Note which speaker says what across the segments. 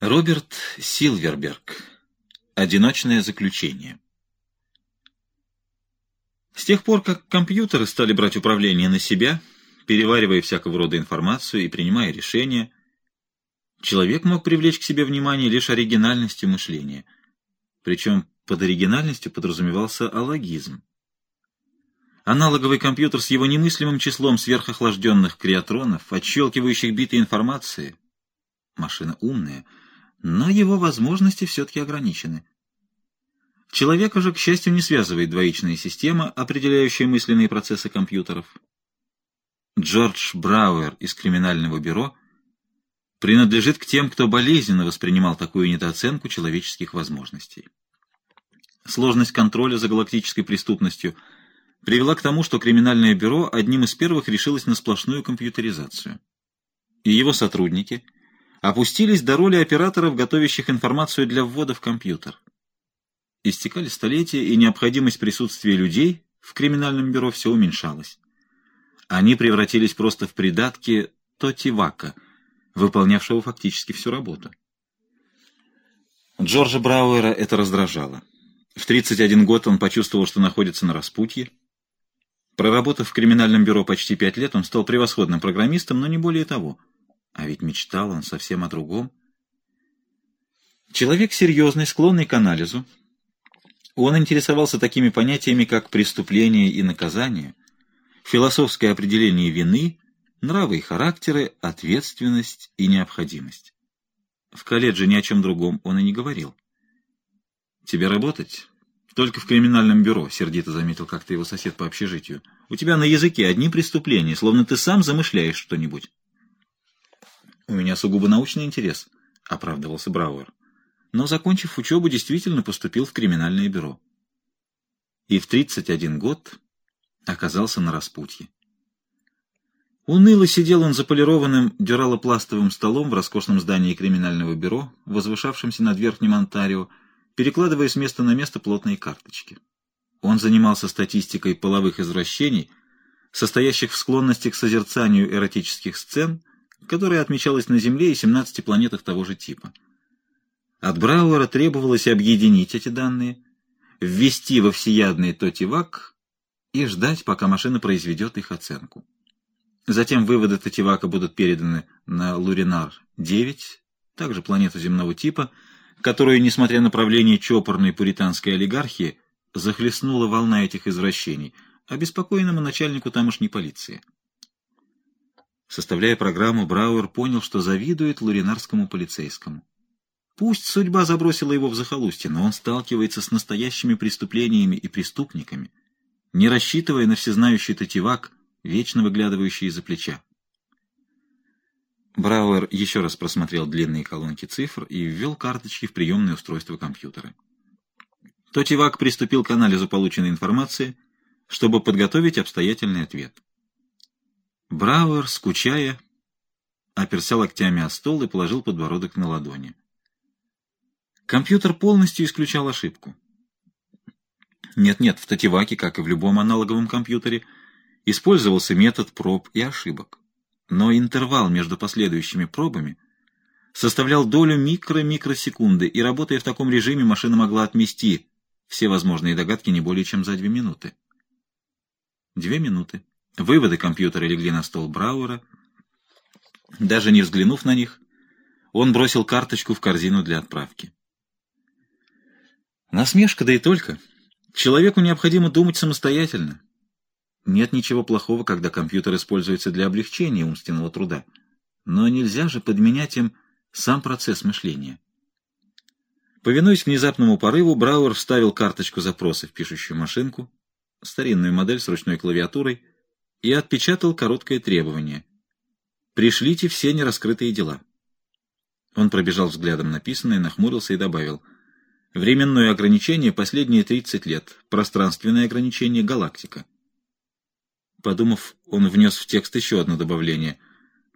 Speaker 1: Роберт Силверберг. Одиночное заключение. С тех пор, как компьютеры стали брать управление на себя, переваривая всякого рода информацию и принимая решения, человек мог привлечь к себе внимание лишь оригинальностью мышления. Причем под оригинальностью подразумевался алогизм. Аналоговый компьютер с его немыслимым числом сверхохлажденных креатронов, отщелкивающих биты информации, машина умная — но его возможности все-таки ограничены. Человека же, к счастью, не связывает двоичная система, определяющая мысленные процессы компьютеров. Джордж Брауэр из криминального бюро принадлежит к тем, кто болезненно воспринимал такую недооценку человеческих возможностей. Сложность контроля за галактической преступностью привела к тому, что криминальное бюро одним из первых решилось на сплошную компьютеризацию. И его сотрудники – опустились до роли операторов, готовящих информацию для ввода в компьютер. Истекали столетия, и необходимость присутствия людей в криминальном бюро все уменьшалась. Они превратились просто в придатки Тотивака, выполнявшего фактически всю работу. Джорджа Брауэра это раздражало. В 31 год он почувствовал, что находится на распутье. Проработав в криминальном бюро почти пять лет, он стал превосходным программистом, но не более того – а ведь мечтал он совсем о другом. Человек серьезный, склонный к анализу. Он интересовался такими понятиями, как преступление и наказание, философское определение вины, нравы и характеры, ответственность и необходимость. В колледже ни о чем другом он и не говорил. «Тебе работать?» «Только в криминальном бюро», — сердито заметил как-то его сосед по общежитию. «У тебя на языке одни преступления, словно ты сам замышляешь что-нибудь». «У меня сугубо научный интерес», — оправдывался Брауэр. Но, закончив учебу, действительно поступил в криминальное бюро. И в 31 год оказался на распутье. Уныло сидел он за полированным дюралопластовым столом в роскошном здании криминального бюро, возвышавшемся над Верхним Онтарио, перекладывая с места на место плотные карточки. Он занимался статистикой половых извращений, состоящих в склонности к созерцанию эротических сцен, которая отмечалась на Земле и 17 планетах того же типа. От Брауэра требовалось объединить эти данные, ввести во всеядный Тотивак и ждать, пока машина произведет их оценку. Затем выводы Тотивака будут переданы на Луринар-9, также планету земного типа, которую, несмотря на правление чопорной пуританской олигархии, захлестнула волна этих извращений, обеспокоенному начальнику тамошней полиции. Составляя программу, Брауэр понял, что завидует луринарскому полицейскому. Пусть судьба забросила его в захолустье, но он сталкивается с настоящими преступлениями и преступниками, не рассчитывая на всезнающий тативак, вечно выглядывающий из-за плеча. Брауэр еще раз просмотрел длинные колонки цифр и ввел карточки в приемное устройство компьютера. Тотивак приступил к анализу полученной информации, чтобы подготовить обстоятельный ответ. Брауэр, скучая, оперся локтями о стол и положил подбородок на ладони. Компьютер полностью исключал ошибку. Нет-нет, в Тативаке, как и в любом аналоговом компьютере, использовался метод проб и ошибок. Но интервал между последующими пробами составлял долю микро-микросекунды, и, работая в таком режиме, машина могла отмести все возможные догадки не более чем за две минуты. Две минуты. Выводы компьютера легли на стол Брауэра. Даже не взглянув на них, он бросил карточку в корзину для отправки. Насмешка, да и только. Человеку необходимо думать самостоятельно. Нет ничего плохого, когда компьютер используется для облегчения умственного труда. Но нельзя же подменять им сам процесс мышления. Повинуясь внезапному порыву, Брауэр вставил карточку запроса в пишущую машинку, старинную модель с ручной клавиатурой, и отпечатал короткое требование. «Пришлите все нераскрытые дела». Он пробежал взглядом написанное, нахмурился и добавил. «Временное ограничение последние 30 лет. Пространственное ограничение — галактика». Подумав, он внес в текст еще одно добавление.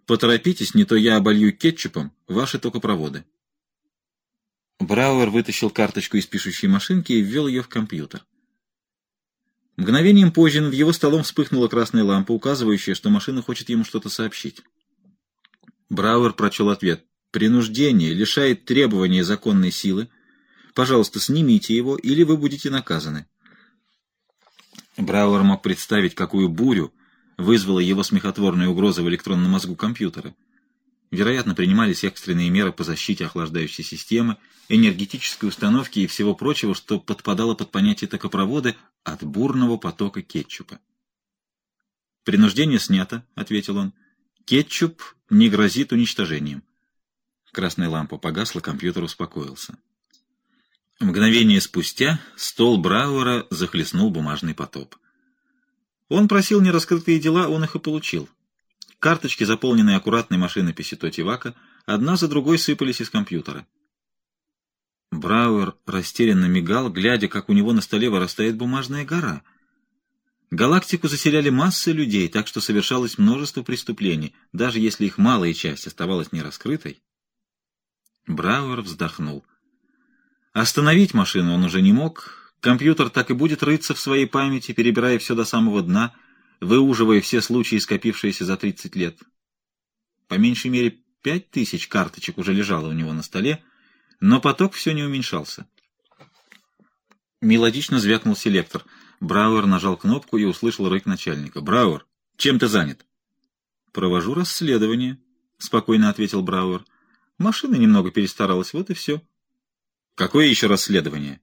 Speaker 1: «Поторопитесь, не то я оболью кетчупом ваши токопроводы». Брауэр вытащил карточку из пишущей машинки и ввел ее в компьютер. Мгновением позже над его столом вспыхнула красная лампа, указывающая, что машина хочет ему что-то сообщить. Брауэр прочел ответ. принуждение лишает требования законной силы. Пожалуйста, снимите его, или вы будете наказаны. Брауэр мог представить, какую бурю вызвала его смехотворная угроза в электронном мозгу компьютера. Вероятно, принимались экстренные меры по защите охлаждающей системы, энергетической установки и всего прочего, что подпадало под понятие токопровода от бурного потока кетчупа. «Принуждение снято», — ответил он. «Кетчуп не грозит уничтожением». Красная лампа погасла, компьютер успокоился. Мгновение спустя стол Брауэра захлестнул бумажный потоп. Он просил нераскрытые дела, он их и получил. Карточки, заполненные аккуратной машинописью Тотивака, одна за другой сыпались из компьютера. Брауэр растерянно мигал, глядя, как у него на столе вырастает бумажная гора — Галактику заселяли массы людей, так что совершалось множество преступлений, даже если их малая часть оставалась нераскрытой. Брауэр вздохнул. Остановить машину он уже не мог. Компьютер так и будет рыться в своей памяти, перебирая все до самого дна, выуживая все случаи, скопившиеся за 30 лет. По меньшей мере пять тысяч карточек уже лежало у него на столе, но поток все не уменьшался. Мелодично звякнул селектор — Брауэр нажал кнопку и услышал рык начальника. «Брауэр, чем ты занят?» «Провожу расследование», — спокойно ответил Брауэр. «Машина немного перестаралась, вот и все». «Какое еще расследование?»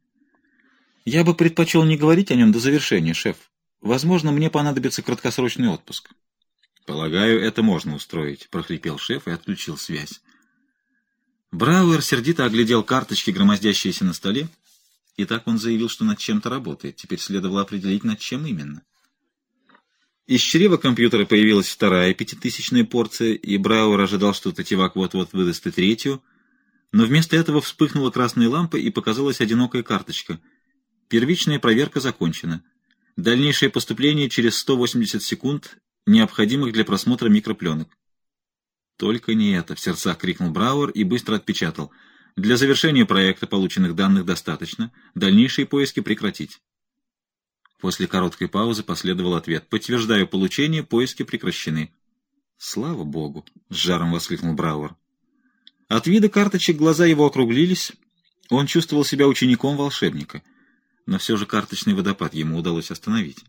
Speaker 1: «Я бы предпочел не говорить о нем до завершения, шеф. Возможно, мне понадобится краткосрочный отпуск». «Полагаю, это можно устроить», — прохрипел шеф и отключил связь. Брауэр сердито оглядел карточки, громоздящиеся на столе, и так он заявил, что над чем-то работает. Теперь следовало определить, над чем именно. Из чрева компьютера появилась вторая пятитысячная порция, и Брауэр ожидал, что Тативак вот-вот выдаст и третью, но вместо этого вспыхнула красная лампа и показалась одинокая карточка. Первичная проверка закончена. Дальнейшее поступление через 180 секунд, необходимых для просмотра микропленок. «Только не это!» — в сердцах крикнул Брауэр и быстро отпечатал — для завершения проекта полученных данных достаточно. Дальнейшие поиски прекратить. После короткой паузы последовал ответ. Подтверждаю получение, поиски прекращены. Слава богу! С жаром воскликнул Брауэр. От вида карточек глаза его округлились. Он чувствовал себя учеником волшебника. Но все же карточный водопад ему удалось остановить.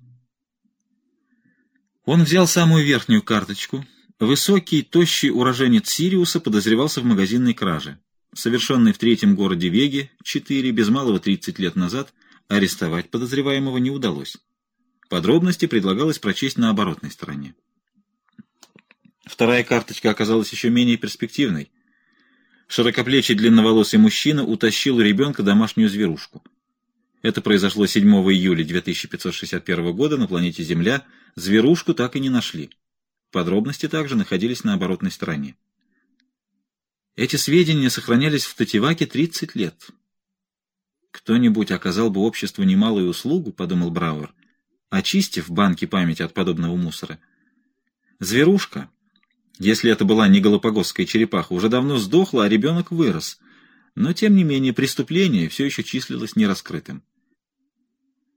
Speaker 1: Он взял самую верхнюю карточку. Высокий, тощий уроженец Сириуса подозревался в магазинной краже совершенный в третьем городе Веге, 4, без малого 30 лет назад, арестовать подозреваемого не удалось. Подробности предлагалось прочесть на оборотной стороне. Вторая карточка оказалась еще менее перспективной. Широкоплечий длинноволосый мужчина утащил у ребенка домашнюю зверушку. Это произошло 7 июля 2561 года на планете Земля. Зверушку так и не нашли. Подробности также находились на оборотной стороне. Эти сведения сохранялись в Тативаке 30 лет. «Кто-нибудь оказал бы обществу немалую услугу», — подумал Брауэр, очистив банки памяти от подобного мусора. Зверушка, если это была не галапагосская черепаха, уже давно сдохла, а ребенок вырос. Но, тем не менее, преступление все еще числилось нераскрытым.